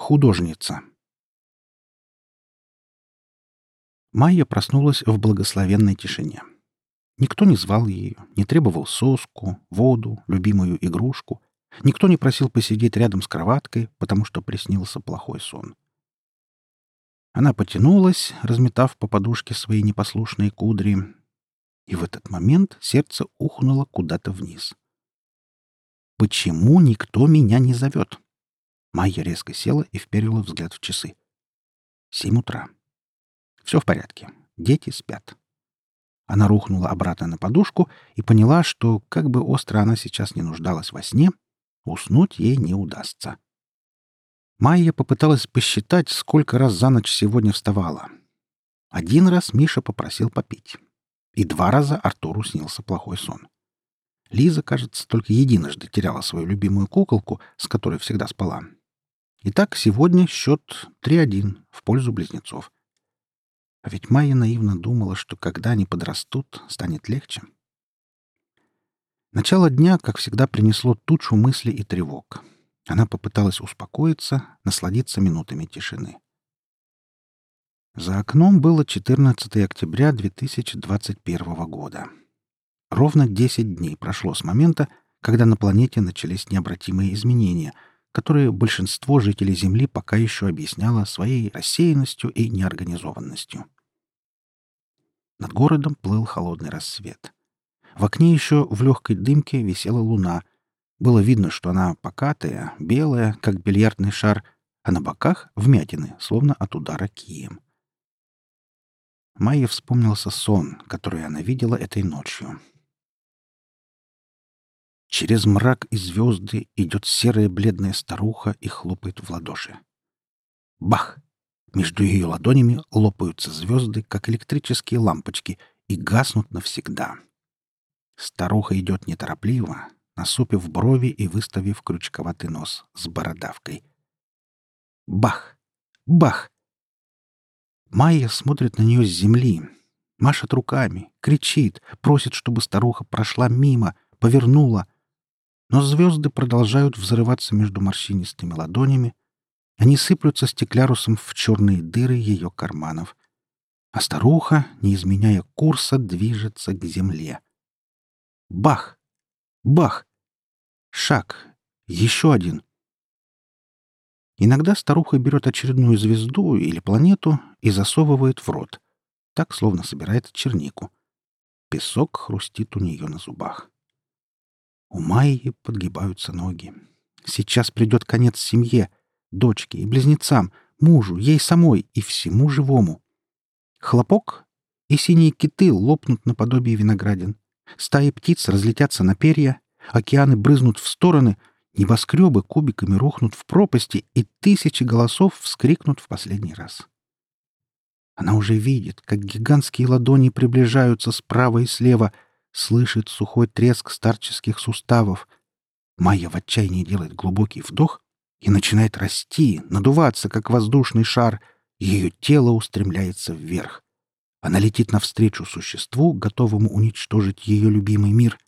Художница. Майя проснулась в благословенной тишине. Никто не звал ее, не требовал соску, воду, любимую игрушку. Никто не просил посидеть рядом с кроваткой, потому что приснился плохой сон. Она потянулась, разметав по подушке свои непослушные кудри, и в этот момент сердце ухнуло куда-то вниз. «Почему никто меня не зовет?» Майя резко села и вперила взгляд в часы. Семь утра. Все в порядке. Дети спят. Она рухнула обратно на подушку и поняла, что, как бы остро она сейчас не нуждалась во сне, уснуть ей не удастся. Майя попыталась посчитать, сколько раз за ночь сегодня вставала. Один раз Миша попросил попить. И два раза Артуру снился плохой сон. Лиза, кажется, только единожды теряла свою любимую куколку, с которой всегда спала. Итак, сегодня счет 3-1 в пользу близнецов. А ведь Майя наивно думала, что когда они подрастут, станет легче. Начало дня, как всегда, принесло тучу мыслей и тревог. Она попыталась успокоиться, насладиться минутами тишины. За окном было 14 октября 2021 года. Ровно 10 дней прошло с момента, когда на планете начались необратимые изменения — которые большинство жителей Земли пока еще объясняло своей рассеянностью и неорганизованностью. Над городом плыл холодный рассвет. В окне еще в легкой дымке висела луна. Было видно, что она покатая, белая, как бильярдный шар, а на боках — вмятины, словно от удара кием. Майе вспомнился сон, который она видела этой ночью. Через мрак и звезды идет серая бледная старуха и хлопает в ладоши. Бах! Между ее ладонями лопаются звезды, как электрические лампочки, и гаснут навсегда. Старуха идет неторопливо, насупив брови и выставив крючковатый нос с бородавкой. Бах! Бах! Майя смотрит на нее с земли, машет руками, кричит, просит, чтобы старуха прошла мимо, повернула — но звезды продолжают взрываться между морщинистыми ладонями. Они сыплются стеклярусом в черные дыры ее карманов. А старуха, не изменяя курса, движется к земле. Бах! Бах! Шаг! Еще один! Иногда старуха берет очередную звезду или планету и засовывает в рот, так, словно собирает чернику. Песок хрустит у нее на зубах. У Майи подгибаются ноги. Сейчас придет конец семье, дочке и близнецам, мужу, ей самой и всему живому. Хлопок, и синие киты лопнут наподобие виноградин. Стаи птиц разлетятся на перья, океаны брызнут в стороны, небоскребы кубиками рухнут в пропасти, и тысячи голосов вскрикнут в последний раз. Она уже видит, как гигантские ладони приближаются справа и слева — слышит сухой треск старческих суставов. Майя в отчаянии делает глубокий вдох и начинает расти, надуваться, как воздушный шар. Ее тело устремляется вверх. Она летит навстречу существу, готовому уничтожить ее любимый мир,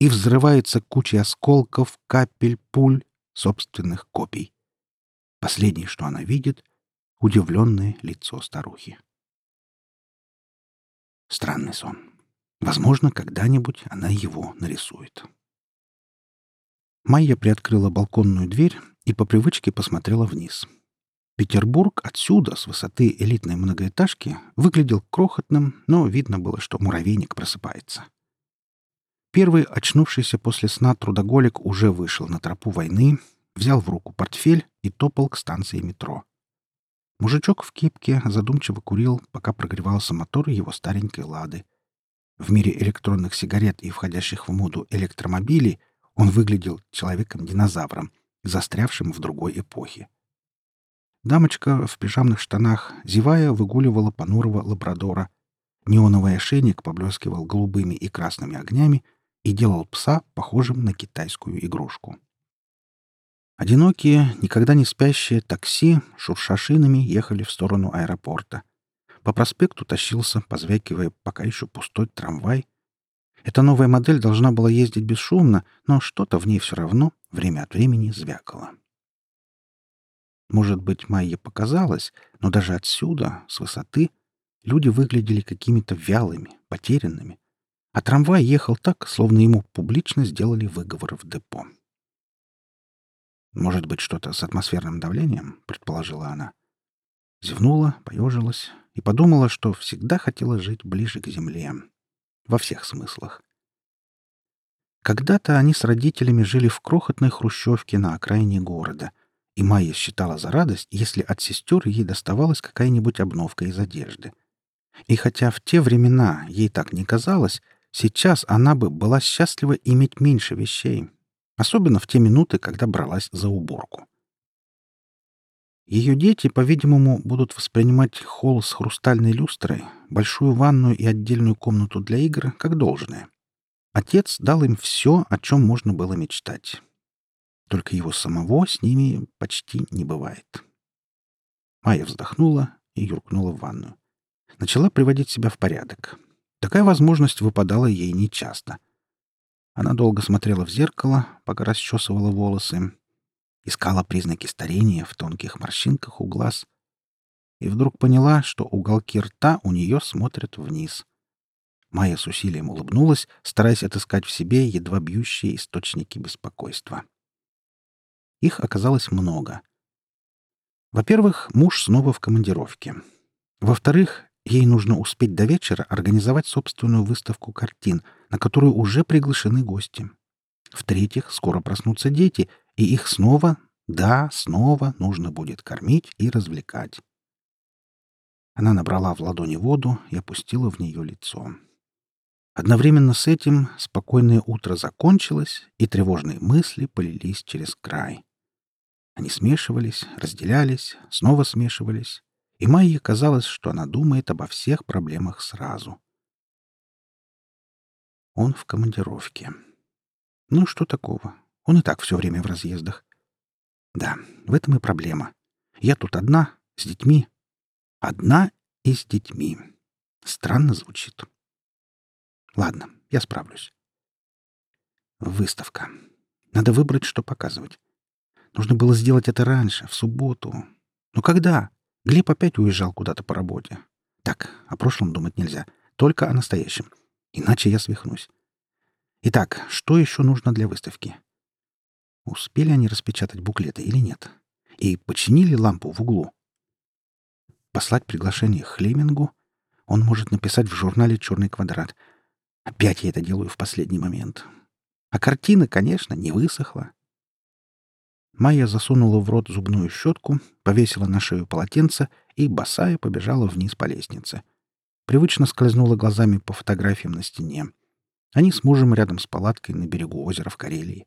и взрывается кучей осколков, капель, пуль, собственных копий. Последнее, что она видит — удивленное лицо старухи. Странный сон. Возможно, когда-нибудь она его нарисует. Майя приоткрыла балконную дверь и по привычке посмотрела вниз. Петербург отсюда, с высоты элитной многоэтажки, выглядел крохотным, но видно было, что муравейник просыпается. Первый, очнувшийся после сна трудоголик, уже вышел на тропу войны, взял в руку портфель и топал к станции метро. Мужичок в кепке задумчиво курил, пока прогревался мотор его старенькой «Лады», в мире электронных сигарет и входящих в моду электромобилей он выглядел человеком-динозавром, застрявшим в другой эпохе. Дамочка в пижамных штанах, зевая, выгуливала понурого лабрадора. Неоновый ошейник поблескивал голубыми и красными огнями и делал пса похожим на китайскую игрушку. Одинокие, никогда не спящие такси, шурша шинами, ехали в сторону аэропорта. По проспекту тащился, позвякивая пока еще пустой трамвай. Эта новая модель должна была ездить бесшумно, но что-то в ней все равно время от времени звякало. Может быть, Майе показалось, но даже отсюда, с высоты, люди выглядели какими-то вялыми, потерянными. А трамвай ехал так, словно ему публично сделали выговор в депо. «Может быть, что-то с атмосферным давлением?» — предположила она. Зевнула, поежилась и подумала, что всегда хотела жить ближе к земле. Во всех смыслах. Когда-то они с родителями жили в крохотной хрущевке на окраине города, и Майя считала за радость, если от сестер ей доставалась какая-нибудь обновка из одежды. И хотя в те времена ей так не казалось, сейчас она бы была счастлива иметь меньше вещей, особенно в те минуты, когда бралась за уборку. Ее дети, по-видимому, будут воспринимать холл с хрустальной люстрой, большую ванную и отдельную комнату для игр как должное. Отец дал им все, о чем можно было мечтать. Только его самого с ними почти не бывает. Майя вздохнула и юркнула в ванную. Начала приводить себя в порядок. Такая возможность выпадала ей нечасто. Она долго смотрела в зеркало, пока расчесывала волосы, искала признаки старения в тонких морщинках у глаз и вдруг поняла, что уголки рта у нее смотрят вниз. Майя с усилием улыбнулась, стараясь отыскать в себе едва бьющие источники беспокойства. Их оказалось много. Во-первых, муж снова в командировке. Во-вторых, ей нужно успеть до вечера организовать собственную выставку картин, на которую уже приглашены гости. В-третьих, скоро проснутся дети, и их снова, да, снова нужно будет кормить и развлекать. Она набрала в ладони воду и опустила в нее лицо. Одновременно с этим спокойное утро закончилось, и тревожные мысли полились через край. Они смешивались, разделялись, снова смешивались, и Майе казалось, что она думает обо всех проблемах сразу. Он в командировке. Ну, что такого? Он и так все время в разъездах. Да, в этом и проблема. Я тут одна, с детьми. Одна и с детьми. Странно звучит. Ладно, я справлюсь. Выставка. Надо выбрать, что показывать. Нужно было сделать это раньше, в субботу. Но когда? Глеб опять уезжал куда-то по работе. Так, о прошлом думать нельзя. Только о настоящем. Иначе я свихнусь. Итак, что еще нужно для выставки? Успели они распечатать буклеты или нет? И починили лампу в углу? Послать приглашение Хлемингу? Он может написать в журнале «Черный квадрат». Опять я это делаю в последний момент. А картина, конечно, не высохла. Майя засунула в рот зубную щетку, повесила на шею полотенце и, босая, побежала вниз по лестнице. Привычно скользнула глазами по фотографиям на стене. Они с мужем рядом с палаткой на берегу озера в Карелии.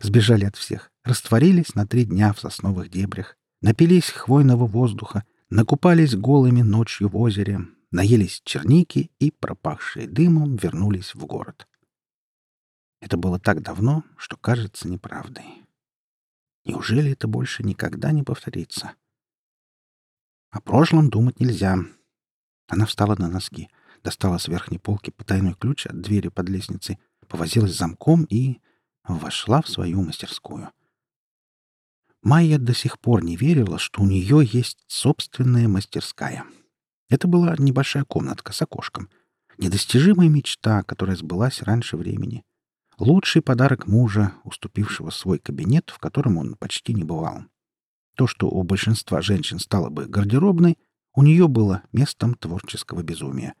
Сбежали от всех, растворились на три дня в сосновых дебрях, напились хвойного воздуха, накупались голыми ночью в озере, наелись черники и, пропахшие дымом, вернулись в город. Это было так давно, что кажется неправдой. Неужели это больше никогда не повторится? О прошлом думать нельзя. Она встала на носки, достала с верхней полки потайной ключ от двери под лестницей, повозилась замком и вошла в свою мастерскую. Майя до сих пор не верила, что у нее есть собственная мастерская. Это была небольшая комнатка с окошком. Недостижимая мечта, которая сбылась раньше времени. Лучший подарок мужа, уступившего свой кабинет, в котором он почти не бывал. То, что у большинства женщин стало бы гардеробной, у нее было местом творческого безумия.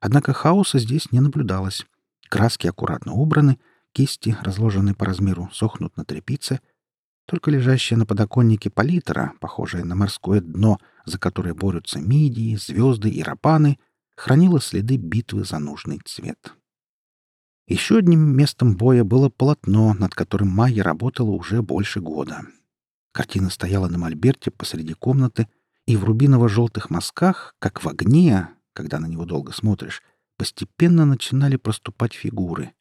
Однако хаоса здесь не наблюдалось. Краски аккуратно убраны, Кисти, разложенные по размеру, сохнут на тряпице. Только лежащая на подоконнике палитра, похожая на морское дно, за которое борются мидии, звезды и рапаны, хранила следы битвы за нужный цвет. Еще одним местом боя было полотно, над которым Майя работала уже больше года. Картина стояла на мольберте посреди комнаты, и в рубиново-желтых мазках, как в огне, когда на него долго смотришь, постепенно начинали проступать фигуры.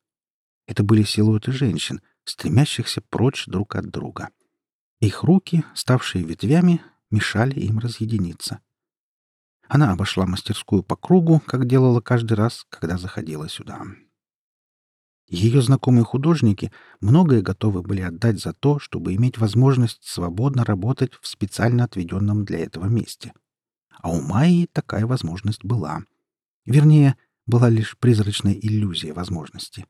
Это были силуэты женщин, стремящихся прочь друг от друга. Их руки, ставшие ветвями, мешали им разъединиться. Она обошла мастерскую по кругу, как делала каждый раз, когда заходила сюда. Ее знакомые художники многое готовы были отдать за то, чтобы иметь возможность свободно работать в специально отведенном для этого месте. А у Майи такая возможность была. Вернее, была лишь призрачная иллюзия возможности.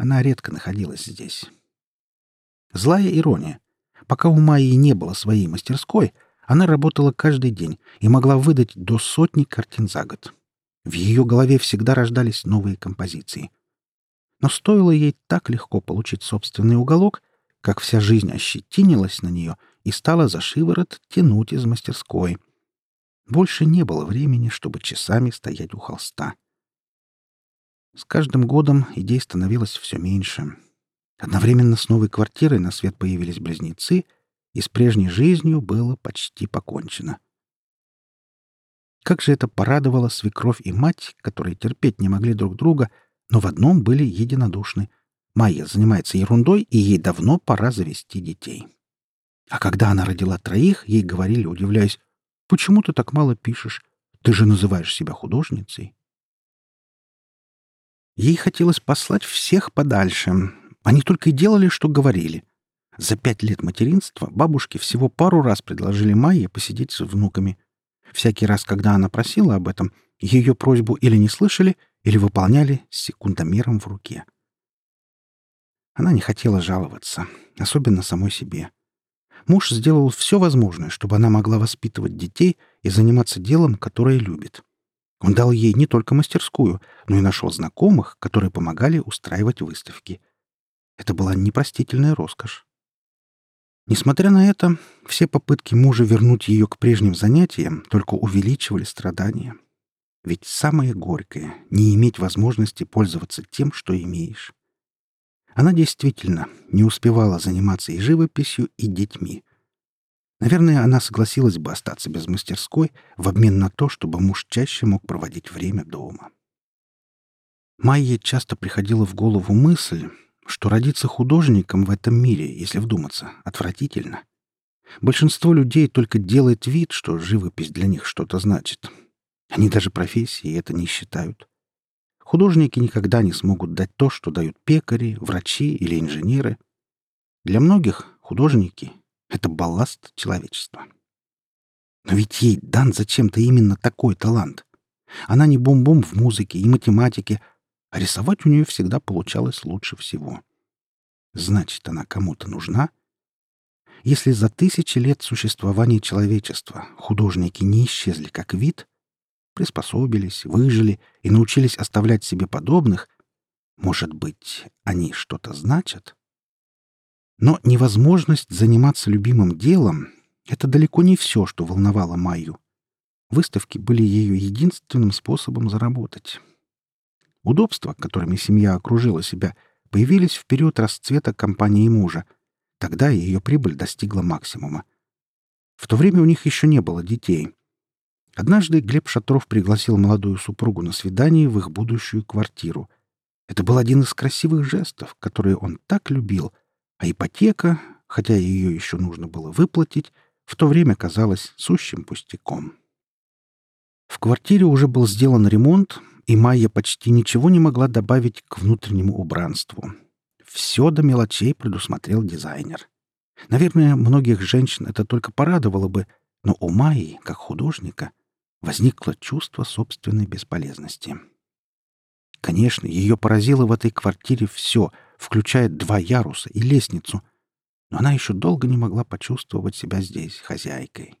Она редко находилась здесь. Злая ирония. Пока у Майи не было своей мастерской, она работала каждый день и могла выдать до сотни картин за год. В ее голове всегда рождались новые композиции — но стоило ей так легко получить собственный уголок, как вся жизнь ощетинилась на нее и стала за шиворот тянуть из мастерской. Больше не было времени, чтобы часами стоять у холста. С каждым годом идей становилось все меньше. Одновременно с новой квартирой на свет появились близнецы, и с прежней жизнью было почти покончено. Как же это порадовало свекровь и мать, которые терпеть не могли друг друга — но в одном были единодушны. Майя занимается ерундой, и ей давно пора завести детей. А когда она родила троих, ей говорили, удивляясь, «Почему ты так мало пишешь? Ты же называешь себя художницей». Ей хотелось послать всех подальше. Они только и делали, что говорили. За пять лет материнства бабушки всего пару раз предложили Майе посидеть с внуками. Всякий раз, когда она просила об этом, ее просьбу или не слышали, или выполняли с секундомером в руке. Она не хотела жаловаться, особенно самой себе. Муж сделал все возможное, чтобы она могла воспитывать детей и заниматься делом, которое любит. Он дал ей не только мастерскую, но и нашел знакомых, которые помогали устраивать выставки. Это была непростительная роскошь. Несмотря на это, все попытки мужа вернуть ее к прежним занятиям только увеличивали страдания. Ведь самое горькое — не иметь возможности пользоваться тем, что имеешь. Она действительно не успевала заниматься и живописью, и детьми. Наверное, она согласилась бы остаться без мастерской в обмен на то, чтобы муж чаще мог проводить время дома. Майе часто приходила в голову мысль, что родиться художником в этом мире, если вдуматься, отвратительно. Большинство людей только делает вид, что живопись для них что-то значит, они даже профессии это не считают. Художники никогда не смогут дать то, что дают пекари, врачи или инженеры. Для многих художники — это балласт человечества. Но ведь ей дан зачем-то именно такой талант. Она не бум-бум в музыке и математике, а рисовать у нее всегда получалось лучше всего. Значит, она кому-то нужна? Если за тысячи лет существования человечества художники не исчезли как вид, приспособились, выжили и научились оставлять себе подобных, может быть, они что-то значат? Но невозможность заниматься любимым делом — это далеко не все, что волновало Майю. Выставки были ее единственным способом заработать. Удобства, которыми семья окружила себя, появились в период расцвета компании мужа. Тогда ее прибыль достигла максимума. В то время у них еще не было детей, Однажды Глеб Шатров пригласил молодую супругу на свидание в их будущую квартиру. Это был один из красивых жестов, которые он так любил, а ипотека, хотя ее еще нужно было выплатить, в то время казалась сущим пустяком. В квартире уже был сделан ремонт, и Майя почти ничего не могла добавить к внутреннему убранству. Все до мелочей предусмотрел дизайнер. Наверное, многих женщин это только порадовало бы, но у Майи, как художника, возникло чувство собственной бесполезности. Конечно, ее поразило в этой квартире все, включая два яруса и лестницу, но она еще долго не могла почувствовать себя здесь хозяйкой.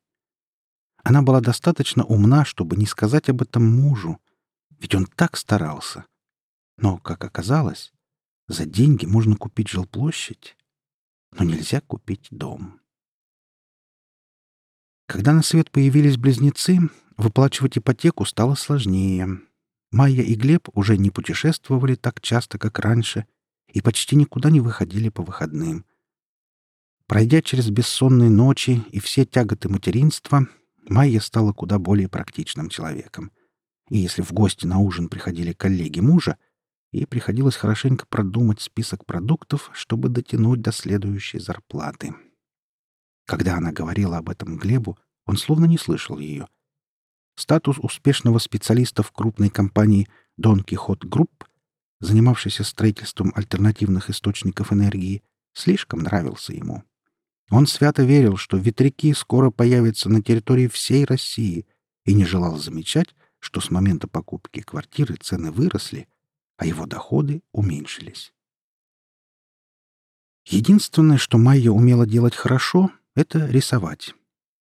Она была достаточно умна, чтобы не сказать об этом мужу, ведь он так старался. Но, как оказалось, за деньги можно купить жилплощадь, но нельзя купить дом. Когда на свет появились близнецы, Выплачивать ипотеку стало сложнее. Майя и Глеб уже не путешествовали так часто, как раньше, и почти никуда не выходили по выходным. Пройдя через бессонные ночи и все тяготы материнства, Майя стала куда более практичным человеком. И если в гости на ужин приходили коллеги мужа, ей приходилось хорошенько продумать список продуктов, чтобы дотянуть до следующей зарплаты. Когда она говорила об этом Глебу, он словно не слышал ее — Статус успешного специалиста в крупной компании Don Quixote Group занимавшийся строительством альтернативных источников энергии, слишком нравился ему. Он свято верил, что ветряки скоро появятся на территории всей России и не желал замечать, что с момента покупки квартиры цены выросли, а его доходы уменьшились. Единственное, что Майя умела делать хорошо, это рисовать.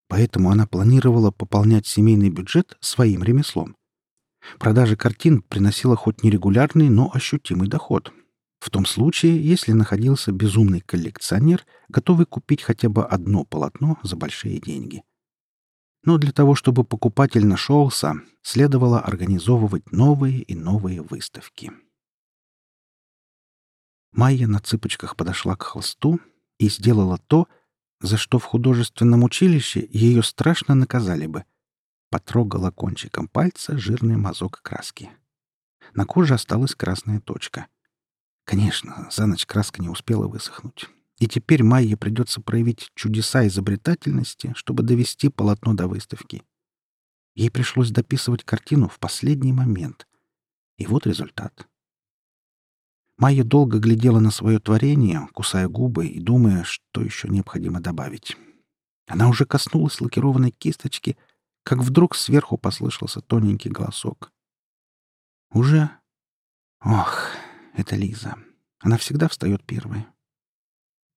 Поэтому она планировала пополнять семейный бюджет своим ремеслом. Продажа картин приносила хоть нерегулярный, но ощутимый доход. В том случае, если находился безумный коллекционер, готовый купить хотя бы одно полотно за большие деньги. Но для того, чтобы покупатель нашелся, следовало организовывать новые и новые выставки. Майя на цыпочках подошла к холсту и сделала то, за что в художественном училище ее страшно наказали бы. Потрогала кончиком пальца жирный мазок краски. На коже осталась красная точка. Конечно, за ночь краска не успела высохнуть. И теперь Майе придется проявить чудеса изобретательности, чтобы довести полотно до выставки. Ей пришлось дописывать картину в последний момент. И вот результат. Майя долго глядела на свое творение, кусая губы и думая, что еще необходимо добавить. Она уже коснулась лакированной кисточки, как вдруг сверху послышался тоненький голосок. «Уже? Ох, это Лиза. Она всегда встает первой».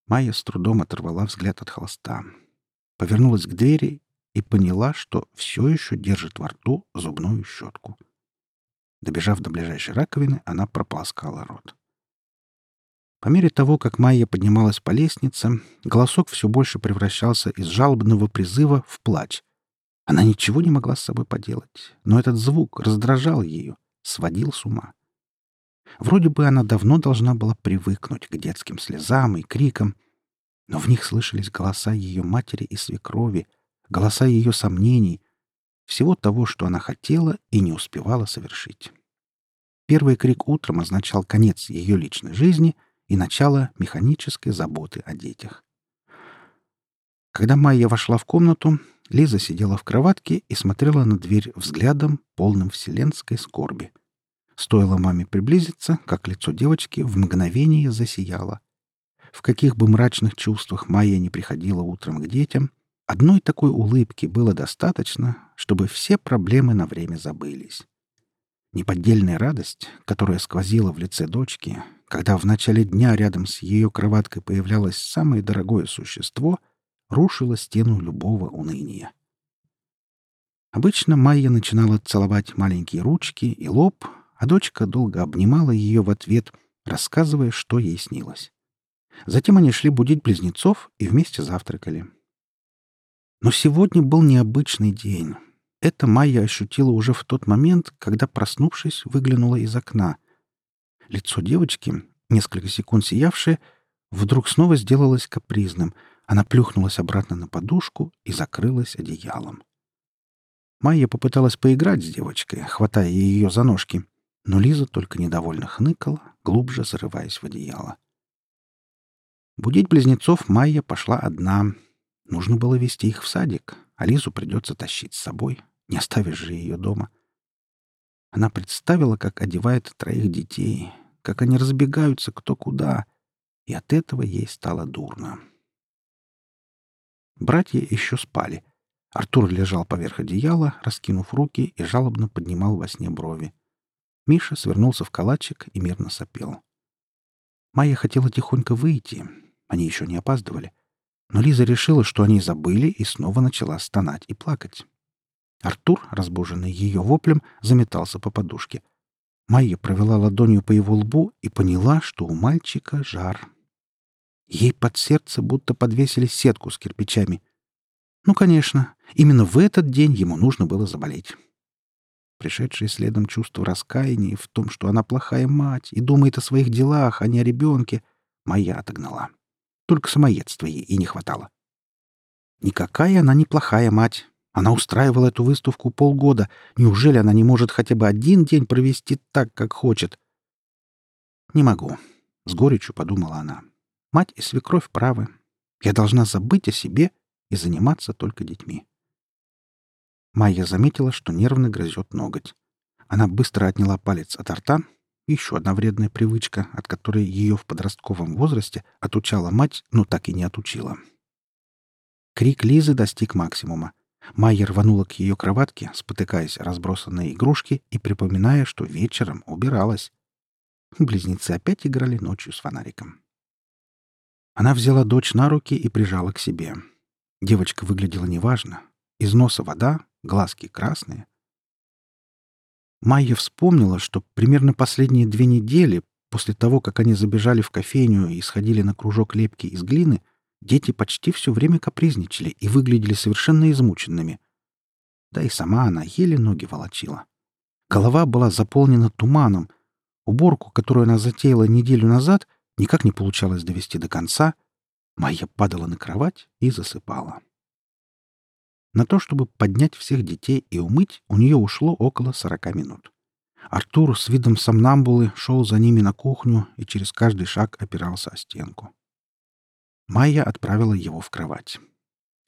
Майя с трудом оторвала взгляд от холста, повернулась к двери и поняла, что все еще держит во рту зубную щетку. Добежав до ближайшей раковины, она прополоскала рот. По мере того, как Майя поднималась по лестнице, голосок все больше превращался из жалобного призыва в плач. Она ничего не могла с собой поделать, но этот звук раздражал ее, сводил с ума. Вроде бы она давно должна была привыкнуть к детским слезам и крикам, но в них слышались голоса ее матери и свекрови, голоса ее сомнений, всего того, что она хотела и не успевала совершить. Первый крик утром означал конец ее личной жизни — и начало механической заботы о детях. Когда Майя вошла в комнату, Лиза сидела в кроватке и смотрела на дверь взглядом, полным вселенской скорби. Стоило маме приблизиться, как лицо девочки в мгновение засияло. В каких бы мрачных чувствах Майя не приходила утром к детям, одной такой улыбки было достаточно, чтобы все проблемы на время забылись. Неподдельная радость, которая сквозила в лице дочки, когда в начале дня рядом с ее кроваткой появлялось самое дорогое существо, рушила стену любого уныния. Обычно Майя начинала целовать маленькие ручки и лоб, а дочка долго обнимала ее в ответ, рассказывая, что ей снилось. Затем они шли будить близнецов и вместе завтракали. Но сегодня был необычный день. Это Майя ощутила уже в тот момент, когда, проснувшись, выглянула из окна. Лицо девочки, несколько секунд сиявшее, вдруг снова сделалось капризным. Она плюхнулась обратно на подушку и закрылась одеялом. Майя попыталась поиграть с девочкой, хватая ее за ножки, но Лиза только недовольно хныкала, глубже зарываясь в одеяло. Будить близнецов Майя пошла одна. Нужно было вести их в садик, а Лизу придется тащить с собой. Не оставишь же ее дома. Она представила, как одевает троих детей, как они разбегаются кто куда, и от этого ей стало дурно. Братья еще спали. Артур лежал поверх одеяла, раскинув руки и жалобно поднимал во сне брови. Миша свернулся в калачик и мирно сопел. Майя хотела тихонько выйти. Они еще не опаздывали. Но Лиза решила, что они забыли, и снова начала стонать и плакать. Артур, разбуженный ее воплем, заметался по подушке. Майя провела ладонью по его лбу и поняла, что у мальчика жар. Ей под сердце будто подвесили сетку с кирпичами. Ну, конечно, именно в этот день ему нужно было заболеть. Пришедшее следом чувство раскаяния в том, что она плохая мать и думает о своих делах, а не о ребенке, Майя отогнала. Только самоедства ей и не хватало. Никакая она не плохая мать. Она устраивала эту выставку полгода. Неужели она не может хотя бы один день провести так, как хочет? «Не могу», — с горечью подумала она. «Мать и свекровь правы. Я должна забыть о себе и заниматься только детьми». Майя заметила, что нервно грызет ноготь. Она быстро отняла палец от рта, Еще одна вредная привычка, от которой ее в подростковом возрасте отучала мать, но так и не отучила. Крик Лизы достиг максимума. Майя рванула к ее кроватке, спотыкаясь разбросанные игрушки и припоминая, что вечером убиралась. Близнецы опять играли ночью с фонариком. Она взяла дочь на руки и прижала к себе. Девочка выглядела неважно. Из носа вода, глазки красные. Майя вспомнила, что примерно последние две недели, после того, как они забежали в кофейню и сходили на кружок лепки из глины, дети почти все время капризничали и выглядели совершенно измученными. Да и сама она еле ноги волочила. Голова была заполнена туманом. Уборку, которую она затеяла неделю назад, никак не получалось довести до конца. Майя падала на кровать и засыпала. На то, чтобы поднять всех детей и умыть, у нее ушло около сорока минут. Артур с видом сомнамбулы шел за ними на кухню и через каждый шаг опирался о стенку. Майя отправила его в кровать.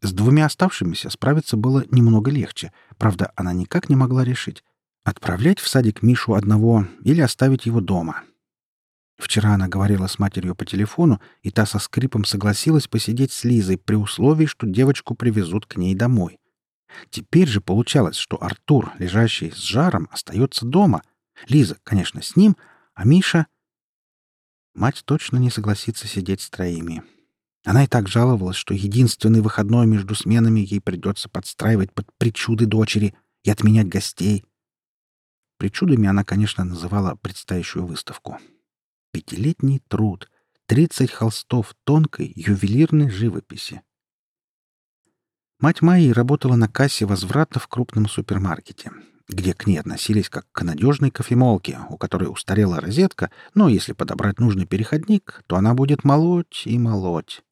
С двумя оставшимися справиться было немного легче. Правда, она никак не могла решить, отправлять в садик Мишу одного или оставить его дома. Вчера она говорила с матерью по телефону, и та со скрипом согласилась посидеть с Лизой при условии, что девочку привезут к ней домой. Теперь же получалось, что Артур, лежащий с жаром, остается дома. Лиза, конечно, с ним, а Миша... Мать точно не согласится сидеть с троими. Она и так жаловалась, что единственный выходной между сменами ей придется подстраивать под причуды дочери и отменять гостей. Причудами она, конечно, называла предстоящую выставку. Пятилетний труд, тридцать холстов тонкой ювелирной живописи. Мать Майи работала на кассе возврата в крупном супермаркете, где к ней относились как к надежной кофемолке, у которой устарела розетка, но если подобрать нужный переходник, то она будет молоть и молоть.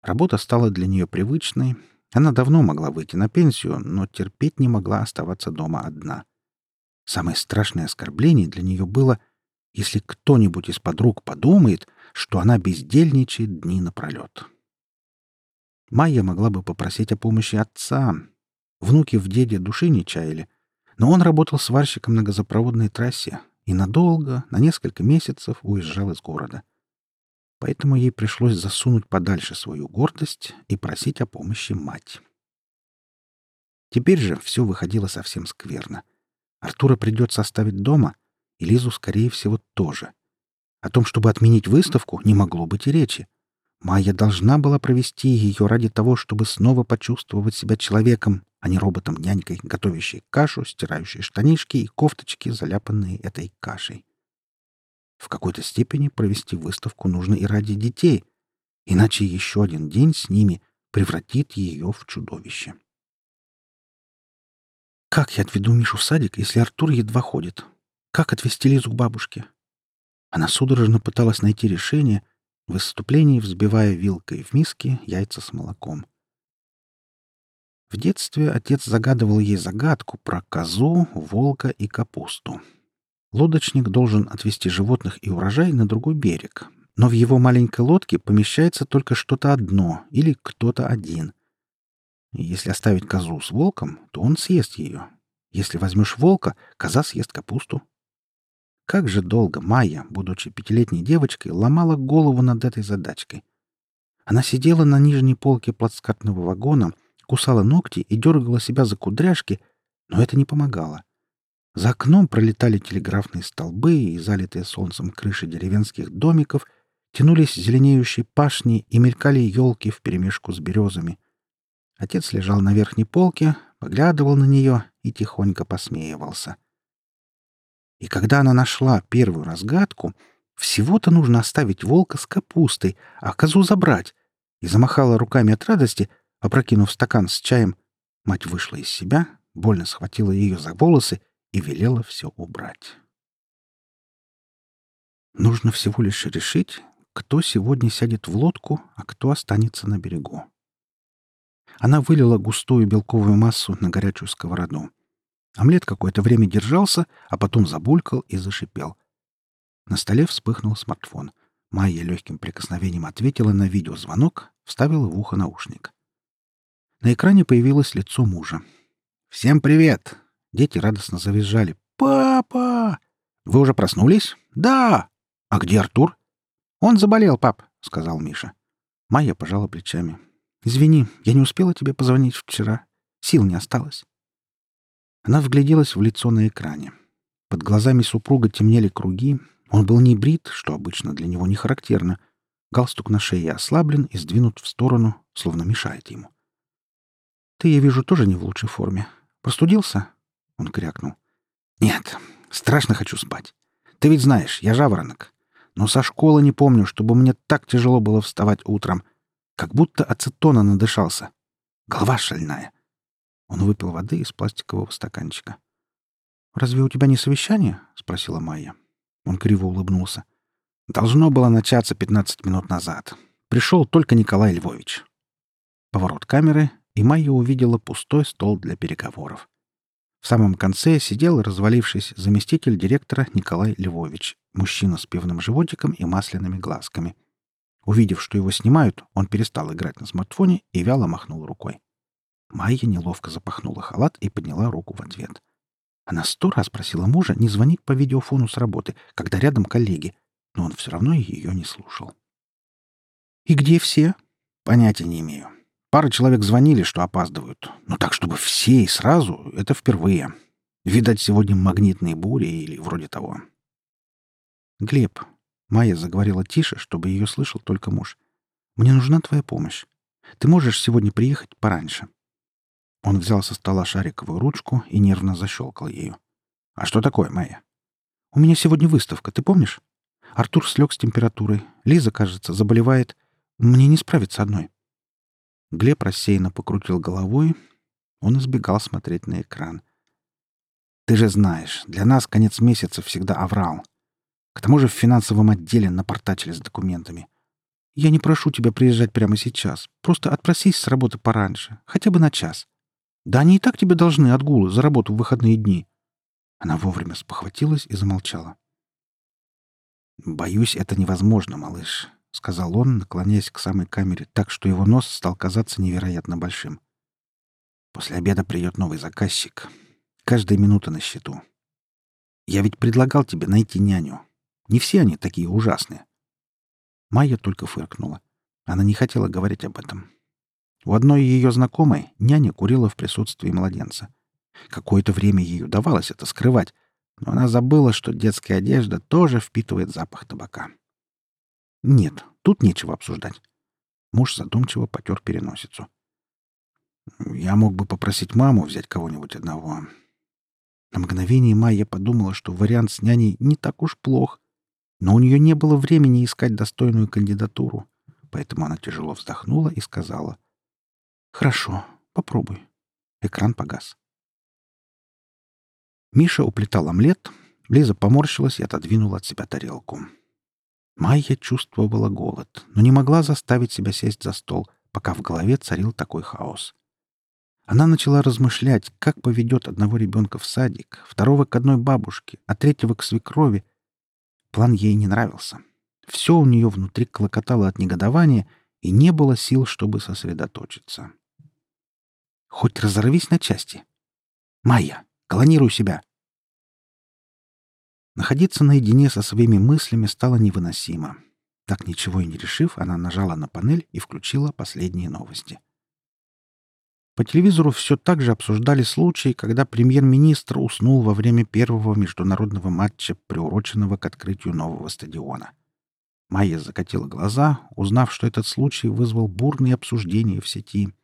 Работа стала для нее привычной. Она давно могла выйти на пенсию, но терпеть не могла оставаться дома одна. Самое страшное оскорбление для нее было, если кто-нибудь из подруг подумает, что она бездельничает дни напролет. Майя могла бы попросить о помощи отца. Внуки в деде души не чаяли. Но он работал сварщиком на газопроводной трассе и надолго, на несколько месяцев уезжал из города. Поэтому ей пришлось засунуть подальше свою гордость и просить о помощи мать. Теперь же все выходило совсем скверно. Артура придется оставить дома, и Лизу, скорее всего, тоже. О том, чтобы отменить выставку, не могло быть и речи. Майя должна была провести ее ради того, чтобы снова почувствовать себя человеком, а не роботом-нянькой, готовящей кашу, стирающей штанишки и кофточки, заляпанные этой кашей. В какой-то степени провести выставку нужно и ради детей, иначе еще один день с ними превратит ее в чудовище. Как я отведу Мишу в садик, если Артур едва ходит? Как отвезти Лизу к бабушке? Она судорожно пыталась найти решение — в выступлении взбивая вилкой в миске яйца с молоком. В детстве отец загадывал ей загадку про козу, волка и капусту. Лодочник должен отвезти животных и урожай на другой берег, но в его маленькой лодке помещается только что-то одно или кто-то один. Если оставить козу с волком, то он съест ее. Если возьмешь волка, коза съест капусту, как же долго Майя, будучи пятилетней девочкой, ломала голову над этой задачкой. Она сидела на нижней полке плацкартного вагона, кусала ногти и дергала себя за кудряшки, но это не помогало. За окном пролетали телеграфные столбы и залитые солнцем крыши деревенских домиков, тянулись зеленеющие пашни и мелькали елки вперемешку с березами. Отец лежал на верхней полке, поглядывал на нее и тихонько посмеивался — и когда она нашла первую разгадку, всего-то нужно оставить волка с капустой, а козу забрать. И замахала руками от радости, опрокинув стакан с чаем. Мать вышла из себя, больно схватила ее за волосы и велела все убрать. Нужно всего лишь решить, кто сегодня сядет в лодку, а кто останется на берегу. Она вылила густую белковую массу на горячую сковороду. Омлет какое-то время держался, а потом забулькал и зашипел. На столе вспыхнул смартфон. Майя легким прикосновением ответила на видеозвонок, вставила в ухо наушник. На экране появилось лицо мужа. «Всем привет!» Дети радостно завизжали. «Папа!» Вы уже проснулись?» «Да!» «А где Артур?» «Он заболел, пап», — сказал Миша. Майя пожала плечами. «Извини, я не успела тебе позвонить вчера. Сил не осталось». Она вгляделась в лицо на экране. Под глазами супруга темнели круги. Он был не брит, что обычно для него не характерно. Галстук на шее ослаблен и сдвинут в сторону, словно мешает ему. «Ты, я вижу, тоже не в лучшей форме. Простудился?» Он крякнул. «Нет, страшно хочу спать. Ты ведь знаешь, я жаворонок. Но со школы не помню, чтобы мне так тяжело было вставать утром. Как будто ацетона надышался. Голова шальная». Он выпил воды из пластикового стаканчика. «Разве у тебя не совещание?» — спросила Майя. Он криво улыбнулся. «Должно было начаться пятнадцать минут назад. Пришел только Николай Львович». Поворот камеры, и Майя увидела пустой стол для переговоров. В самом конце сидел развалившись заместитель директора Николай Львович, мужчина с пивным животиком и масляными глазками. Увидев, что его снимают, он перестал играть на смартфоне и вяло махнул рукой. Майя неловко запахнула халат и подняла руку в ответ. Она сто раз просила мужа не звонить по видеофону с работы, когда рядом коллеги, но он все равно ее не слушал. «И где все?» «Понятия не имею. Пара человек звонили, что опаздывают. Но так, чтобы все и сразу, это впервые. Видать, сегодня магнитные бури или вроде того». «Глеб», — Майя заговорила тише, чтобы ее слышал только муж, — «мне нужна твоя помощь. Ты можешь сегодня приехать пораньше?» Он взял со стола шариковую ручку и нервно защелкал ею. «А что такое, Майя?» «У меня сегодня выставка, ты помнишь? Артур слег с температурой. Лиза, кажется, заболевает. Мне не справиться одной». Глеб рассеянно покрутил головой. Он избегал смотреть на экран. «Ты же знаешь, для нас конец месяца всегда аврал. К тому же в финансовом отделе напортачили с документами. Я не прошу тебя приезжать прямо сейчас. Просто отпросись с работы пораньше, хотя бы на час. Да они и так тебе должны отгулы за работу в выходные дни. Она вовремя спохватилась и замолчала. «Боюсь, это невозможно, малыш», — сказал он, наклоняясь к самой камере так, что его нос стал казаться невероятно большим. «После обеда придет новый заказчик. Каждая минута на счету. Я ведь предлагал тебе найти няню. Не все они такие ужасные». Майя только фыркнула. Она не хотела говорить об этом. У одной ее знакомой няня курила в присутствии младенца. Какое-то время ей удавалось это скрывать, но она забыла, что детская одежда тоже впитывает запах табака. Нет, тут нечего обсуждать. Муж задумчиво потер переносицу. Я мог бы попросить маму взять кого-нибудь одного. На мгновение Майя подумала, что вариант с няней не так уж плох, но у нее не было времени искать достойную кандидатуру, поэтому она тяжело вздохнула и сказала — «Хорошо, попробуй». Экран погас. Миша уплетал омлет, Лиза поморщилась и отодвинула от себя тарелку. Майя чувствовала голод, но не могла заставить себя сесть за стол, пока в голове царил такой хаос. Она начала размышлять, как поведет одного ребенка в садик, второго к одной бабушке, а третьего к свекрови. План ей не нравился. Все у нее внутри клокотало от негодования, и не было сил, чтобы сосредоточиться. Хоть разорвись на части. Майя, колонируй себя. Находиться наедине со своими мыслями стало невыносимо. Так ничего и не решив, она нажала на панель и включила последние новости. По телевизору все так же обсуждали случаи, когда премьер-министр уснул во время первого международного матча, приуроченного к открытию нового стадиона. Майя закатила глаза, узнав, что этот случай вызвал бурные обсуждения в сети.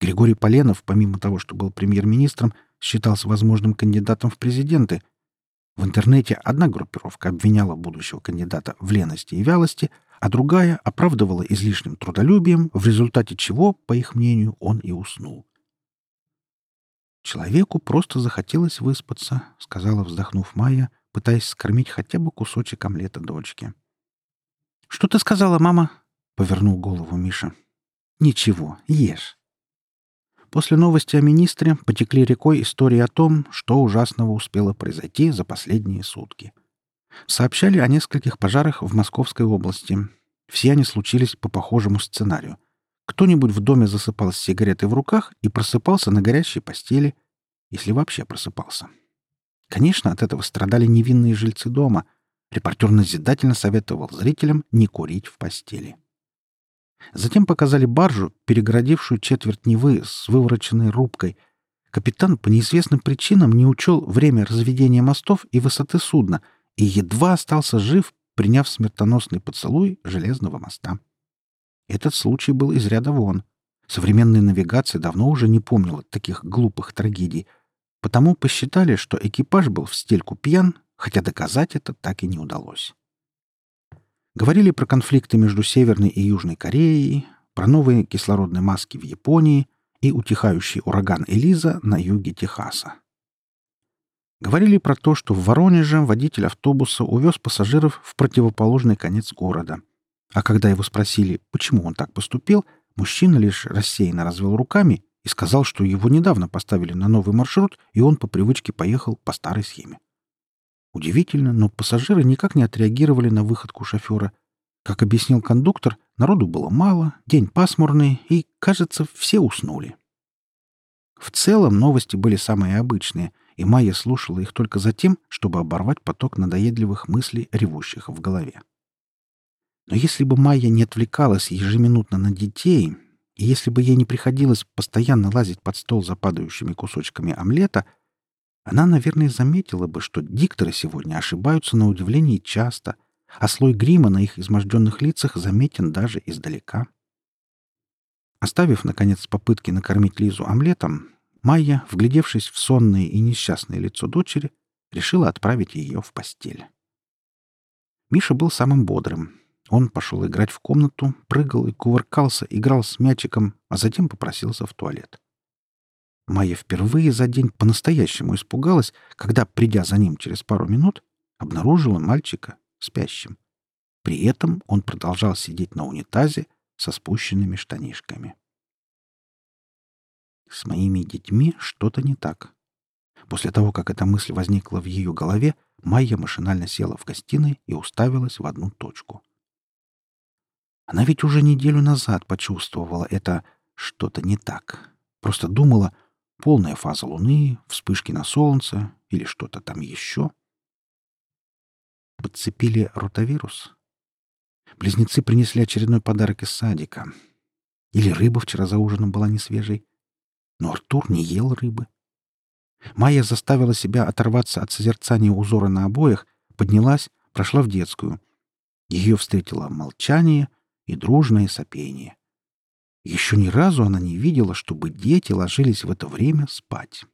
Григорий Поленов, помимо того, что был премьер-министром, считался возможным кандидатом в президенты. В интернете одна группировка обвиняла будущего кандидата в лености и вялости, а другая оправдывала излишним трудолюбием, в результате чего, по их мнению, он и уснул. «Человеку просто захотелось выспаться», — сказала, вздохнув Майя, пытаясь скормить хотя бы кусочек омлета дочке. «Что ты сказала, мама?» — повернул голову Миша. «Ничего, ешь». После новости о министре потекли рекой истории о том, что ужасного успело произойти за последние сутки. Сообщали о нескольких пожарах в Московской области. Все они случились по похожему сценарию. Кто-нибудь в доме засыпал с сигаретой в руках и просыпался на горящей постели, если вообще просыпался. Конечно, от этого страдали невинные жильцы дома. Репортер назидательно советовал зрителям не курить в постели. Затем показали баржу, перегородившую четверть Невы с вывороченной рубкой. Капитан по неизвестным причинам не учел время разведения мостов и высоты судна и едва остался жив, приняв смертоносный поцелуй железного моста. Этот случай был из ряда вон. Современная навигация давно уже не помнила таких глупых трагедий, потому посчитали, что экипаж был в стельку пьян, хотя доказать это так и не удалось. Говорили про конфликты между Северной и Южной Кореей, про новые кислородные маски в Японии и утихающий ураган Элиза на юге Техаса. Говорили про то, что в Воронеже водитель автобуса увез пассажиров в противоположный конец города. А когда его спросили, почему он так поступил, мужчина лишь рассеянно развел руками и сказал, что его недавно поставили на новый маршрут, и он по привычке поехал по старой схеме. Удивительно, но пассажиры никак не отреагировали на выходку шофера. Как объяснил кондуктор, народу было мало, день пасмурный, и, кажется, все уснули. В целом новости были самые обычные, и Майя слушала их только за тем, чтобы оборвать поток надоедливых мыслей, ревущих в голове. Но если бы Майя не отвлекалась ежеминутно на детей, и если бы ей не приходилось постоянно лазить под стол за падающими кусочками омлета — она, наверное, заметила бы, что дикторы сегодня ошибаются на удивление часто, а слой грима на их изможденных лицах заметен даже издалека. Оставив, наконец, попытки накормить Лизу омлетом, Майя, вглядевшись в сонное и несчастное лицо дочери, решила отправить ее в постель. Миша был самым бодрым. Он пошел играть в комнату, прыгал и кувыркался, играл с мячиком, а затем попросился в туалет. Майя впервые за день по-настоящему испугалась, когда, придя за ним через пару минут, обнаружила мальчика спящим. При этом он продолжал сидеть на унитазе со спущенными штанишками. С моими детьми что-то не так. После того, как эта мысль возникла в ее голове, Майя машинально села в гостиной и уставилась в одну точку. Она ведь уже неделю назад почувствовала это что-то не так. Просто думала, полная фаза Луны, вспышки на Солнце или что-то там еще. Подцепили ротавирус. Близнецы принесли очередной подарок из садика. Или рыба вчера за ужином была не свежей. Но Артур не ел рыбы. Майя заставила себя оторваться от созерцания узора на обоях, поднялась, прошла в детскую. Ее встретило молчание и дружное сопение. Еще ни разу она не видела, чтобы дети ложились в это время спать.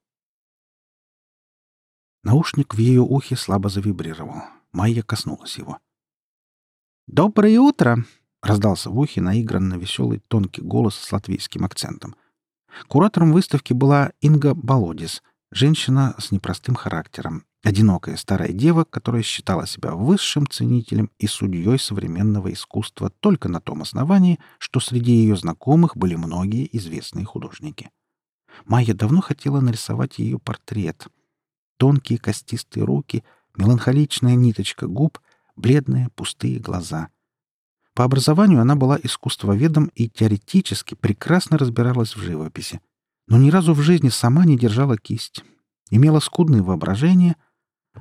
Наушник в ее ухе слабо завибрировал. Майя коснулась его. «Доброе утро!» — раздался в ухе наигранно веселый тонкий голос с латвийским акцентом. Куратором выставки была Инга Болодис, женщина с непростым характером, Одинокая старая дева, которая считала себя высшим ценителем и судьей современного искусства только на том основании, что среди ее знакомых были многие известные художники. Майя давно хотела нарисовать ее портрет. Тонкие костистые руки, меланхоличная ниточка губ, бледные пустые глаза. По образованию она была искусствоведом и теоретически прекрасно разбиралась в живописи, но ни разу в жизни сама не держала кисть. Имела скудное воображение —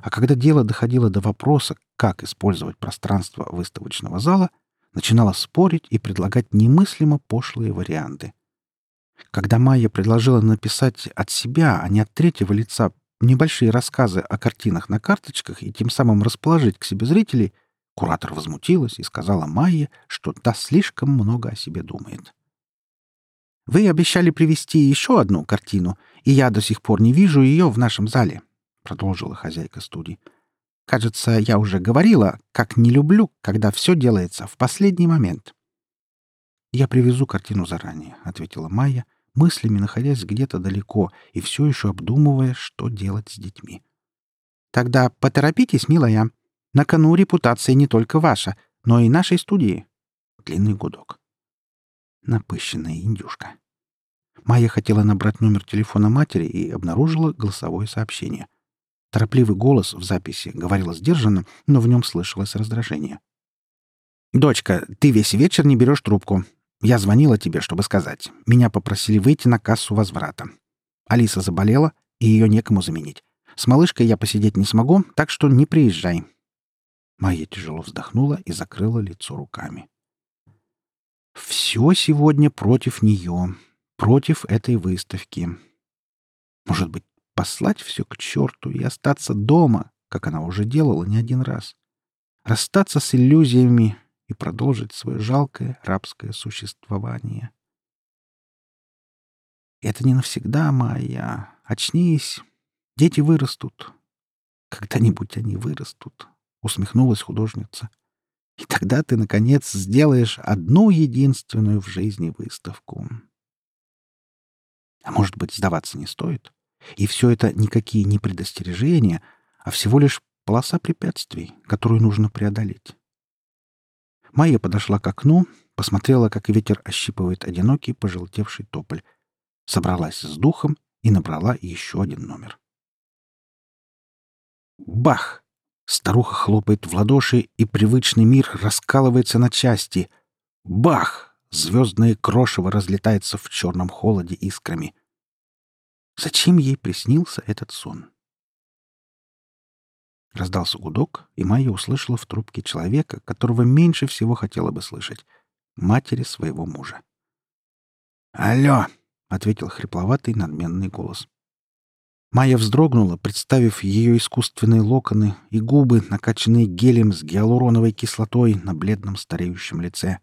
а когда дело доходило до вопроса, как использовать пространство выставочного зала, начинала спорить и предлагать немыслимо пошлые варианты. Когда Майя предложила написать от себя, а не от третьего лица, небольшие рассказы о картинах на карточках и тем самым расположить к себе зрителей, куратор возмутилась и сказала Майе, что та слишком много о себе думает. «Вы обещали привезти еще одну картину, и я до сих пор не вижу ее в нашем зале продолжила хозяйка студии. Кажется, я уже говорила, как не люблю, когда все делается в последний момент. Я привезу картину заранее, ответила Майя, мыслями находясь где-то далеко и все еще обдумывая, что делать с детьми. Тогда поторопитесь, милая. На кону репутация не только ваша, но и нашей студии. Длинный гудок. Напыщенная индюшка. Майя хотела набрать номер телефона матери и обнаружила голосовое сообщение. Торопливый голос в записи говорил сдержанно, но в нем слышалось раздражение. «Дочка, ты весь вечер не берешь трубку. Я звонила тебе, чтобы сказать. Меня попросили выйти на кассу возврата. Алиса заболела, и ее некому заменить. С малышкой я посидеть не смогу, так что не приезжай». Майя тяжело вздохнула и закрыла лицо руками. «Все сегодня против нее, против этой выставки. Может быть, послать все к черту и остаться дома, как она уже делала не один раз. Расстаться с иллюзиями и продолжить свое жалкое рабское существование. Это не навсегда, Майя. Очнись. Дети вырастут. Когда-нибудь они вырастут, — усмехнулась художница. И тогда ты, наконец, сделаешь одну единственную в жизни выставку. А может быть, сдаваться не стоит? И все это никакие не предостережения, а всего лишь полоса препятствий, которую нужно преодолеть. Майя подошла к окну, посмотрела, как ветер ощипывает одинокий пожелтевший тополь, собралась с духом и набрала еще один номер. Бах! Старуха хлопает в ладоши, и привычный мир раскалывается на части. Бах! Звездное крошево разлетается в черном холоде искрами. Зачем ей приснился этот сон? Раздался гудок, и Майя услышала в трубке человека, которого меньше всего хотела бы слышать — матери своего мужа. «Алло!» — ответил хрипловатый надменный голос. Майя вздрогнула, представив ее искусственные локоны и губы, накачанные гелем с гиалуроновой кислотой на бледном стареющем лице.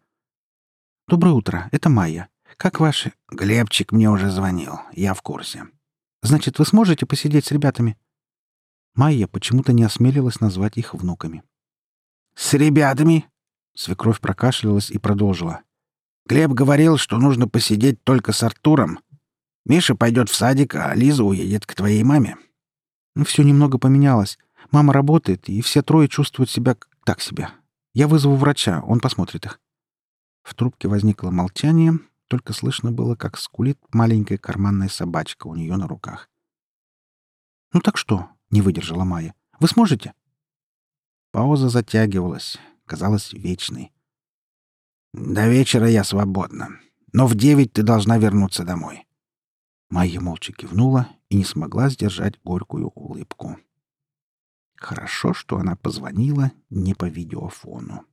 «Доброе утро, это Майя. Как ваши...» «Глебчик мне уже звонил. Я в курсе». «Значит, вы сможете посидеть с ребятами?» Майя почему-то не осмелилась назвать их внуками. «С ребятами?» Свекровь прокашлялась и продолжила. Глеб говорил, что нужно посидеть только с Артуром. Миша пойдет в садик, а Лиза уедет к твоей маме. Ну, все немного поменялось. Мама работает, и все трое чувствуют себя так себе. Я вызову врача, он посмотрит их. В трубке возникло молчание, только слышно было, как скулит маленькая карманная собачка у нее на руках. «Ну так что?» — не выдержала Майя. «Вы сможете?» Пауза затягивалась, казалась вечной. «До вечера я свободна. Но в девять ты должна вернуться домой». Майя молча кивнула и не смогла сдержать горькую улыбку. Хорошо, что она позвонила не по видеофону.